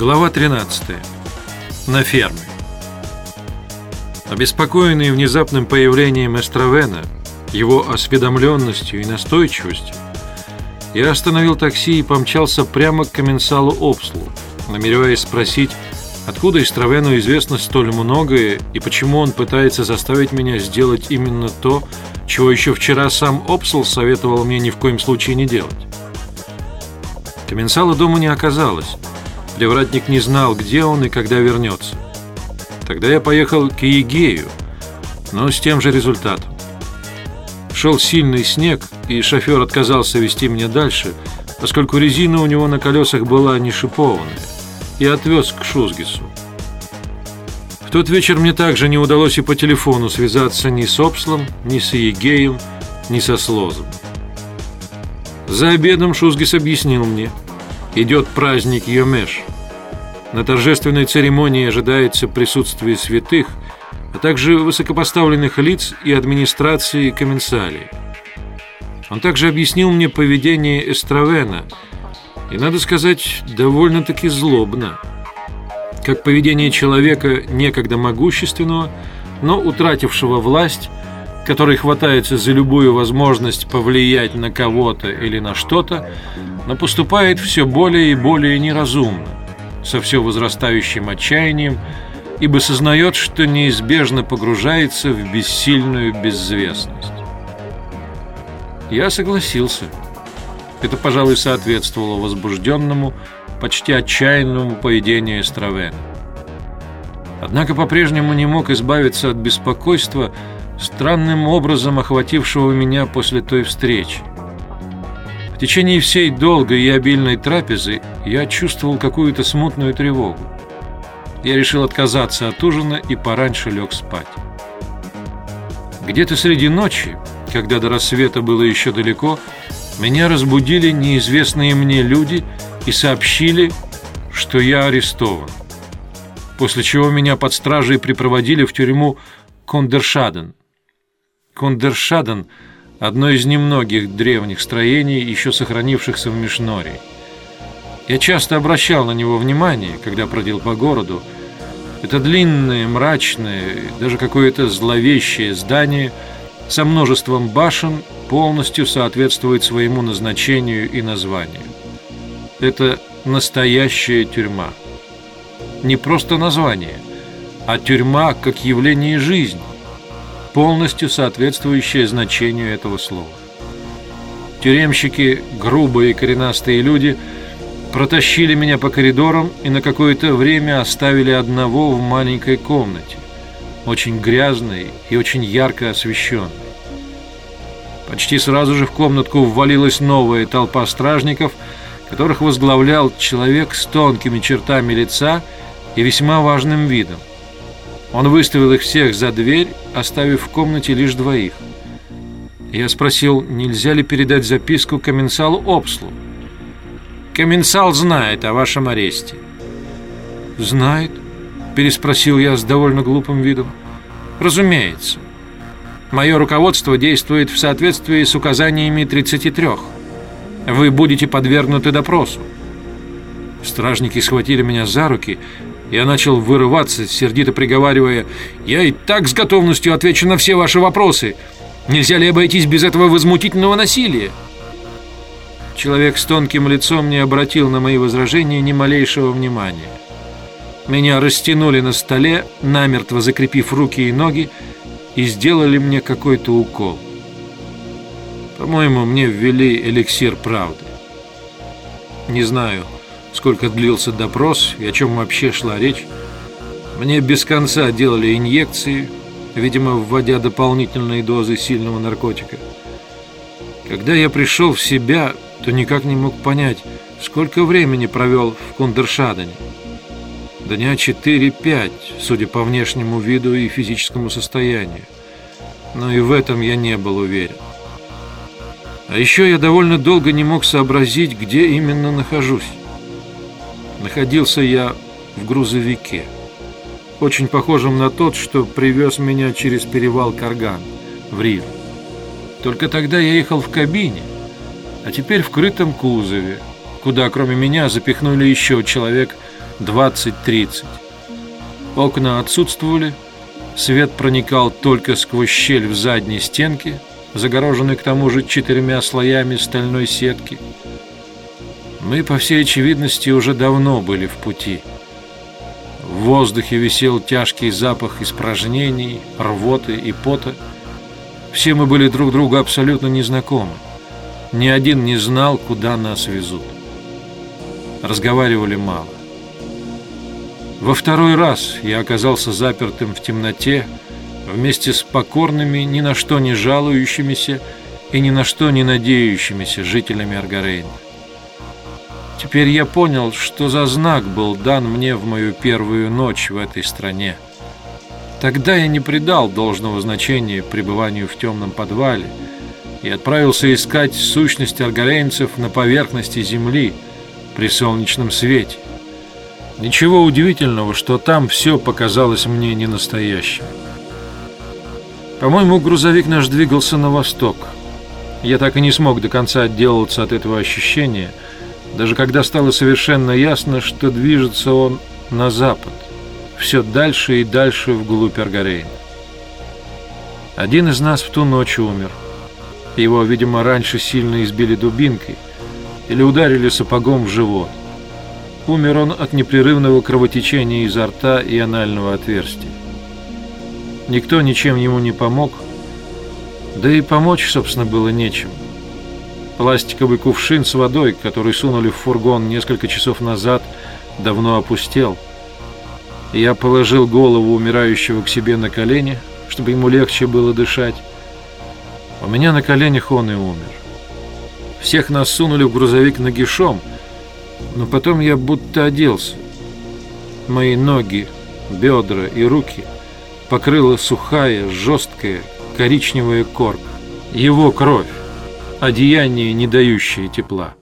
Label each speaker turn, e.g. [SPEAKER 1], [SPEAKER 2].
[SPEAKER 1] Глава 13. На ферме. Обеспокоенный внезапным появлением Эстравена, его осведомленностью и настойчивостью, я остановил такси и помчался прямо к комменсалу Обслу, намереваясь спросить, откуда Эстравену известно столь многое и почему он пытается заставить меня сделать именно то, чего еще вчера сам Обсл советовал мне ни в коем случае не делать. Комменсала дома не оказалось. Привратник не знал, где он и когда вернется. Тогда я поехал к Егею, но с тем же результатом. Шел сильный снег, и шофер отказался вести меня дальше, поскольку резина у него на колесах была не шипованная, и отвез к Шузгису. В тот вечер мне также не удалось и по телефону связаться ни с Обслом, ни с Егеем, ни со Слозом. За обедом Шузгис объяснил мне. Идет праздник Йомеш. На торжественной церемонии ожидается присутствие святых, а также высокопоставленных лиц и администрации комменсалии. Он также объяснил мне поведение Эстравена, и, надо сказать, довольно-таки злобно. Как поведение человека, некогда могущественного, но утратившего власть, который хватается за любую возможность повлиять на кого-то или на что-то, но поступает все более и более неразумно, со все возрастающим отчаянием, ибо сознает, что неизбежно погружается в бессильную безвестность. Я согласился. Это, пожалуй, соответствовало возбужденному, почти отчаянному поведению Эстравена. Однако по-прежнему не мог избавиться от беспокойства, странным образом охватившего меня после той встречи. В течение всей долгой и обильной трапезы я чувствовал какую-то смутную тревогу. Я решил отказаться от ужина и пораньше лег спать. Где-то среди ночи, когда до рассвета было еще далеко, меня разбудили неизвестные мне люди и сообщили, что я арестован. После чего меня под стражей припроводили в тюрьму Кондершаден. Кондершаден – одно из немногих древних строений, еще сохранившихся в Мишнории. Я часто обращал на него внимание, когда бродил по городу. Это длинное, мрачное, даже какое-то зловещее здание со множеством башен полностью соответствует своему назначению и названию. Это настоящая тюрьма. Не просто название, а тюрьма как явление жизни полностью соответствующее значению этого слова. Тюремщики, грубые коренастые люди, протащили меня по коридорам и на какое-то время оставили одного в маленькой комнате, очень грязной и очень ярко освещенной. Почти сразу же в комнатку ввалилась новая толпа стражников, которых возглавлял человек с тонкими чертами лица и весьма важным видом. Он выставил их всех за дверь, оставив в комнате лишь двоих. Я спросил, нельзя ли передать записку Комменсалу Обслу. «Комменсал знает о вашем аресте». «Знает?» – переспросил я с довольно глупым видом. «Разумеется. Мое руководство действует в соответствии с указаниями 33. Вы будете подвергнуты допросу». Стражники схватили меня за руки я начал вырываться, сердито приговаривая, «Я и так с готовностью отвечу на все ваши вопросы. Нельзя ли обойтись без этого возмутительного насилия?» Человек с тонким лицом не обратил на мои возражения ни малейшего внимания. Меня растянули на столе, намертво закрепив руки и ноги, и сделали мне какой-то укол. По-моему, мне ввели эликсир правды. Не знаю, сколько длился допрос и о чем вообще шла речь. Мне без конца делали инъекции, видимо, вводя дополнительные дозы сильного наркотика. Когда я пришел в себя, то никак не мог понять, сколько времени провел в Кундершадене. Дня 4-5, судя по внешнему виду и физическому состоянию. Но и в этом я не был уверен. А еще я довольно долго не мог сообразить, где именно нахожусь. Находился я в грузовике, очень похожем на тот, что привез меня через перевал Карган в Рир. Только тогда я ехал в кабине, а теперь в крытом кузове, куда кроме меня запихнули еще человек 20-30. Окна отсутствовали, свет проникал только сквозь щель в задней стенке, загороженной к тому же четырьмя слоями стальной сетки. Мы, по всей очевидности, уже давно были в пути. В воздухе висел тяжкий запах испражнений, рвоты и пота. Все мы были друг другу абсолютно незнакомы. Ни один не знал, куда нас везут. Разговаривали мало. Во второй раз я оказался запертым в темноте вместе с покорными, ни на что не жалующимися и ни на что не надеющимися жителями Аргарейна. Теперь я понял, что за знак был дан мне в мою первую ночь в этой стране. Тогда я не придал должного значения пребыванию в темном подвале и отправился искать сущность аргарейнцев на поверхности земли при солнечном свете. Ничего удивительного, что там все показалось мне не настоящим. По-моему, грузовик наш двигался на восток. Я так и не смог до конца отделаться от этого ощущения – даже когда стало совершенно ясно, что движется он на запад, все дальше и дальше вглубь Аргарейна. Один из нас в ту ночь умер. Его, видимо, раньше сильно избили дубинкой или ударили сапогом в живот. Умер он от непрерывного кровотечения изо рта и анального отверстия. Никто ничем ему не помог, да и помочь, собственно, было нечем. Пластиковый кувшин с водой, который сунули в фургон несколько часов назад, давно опустел. Я положил голову умирающего к себе на колени, чтобы ему легче было дышать. У меня на коленях он и умер. Всех нас сунули в грузовик нагишом, но потом я будто оделся. Мои ноги, бедра и руки покрыла сухая, жесткая, коричневая корка. Его кровь одеяние, не дающее тепла.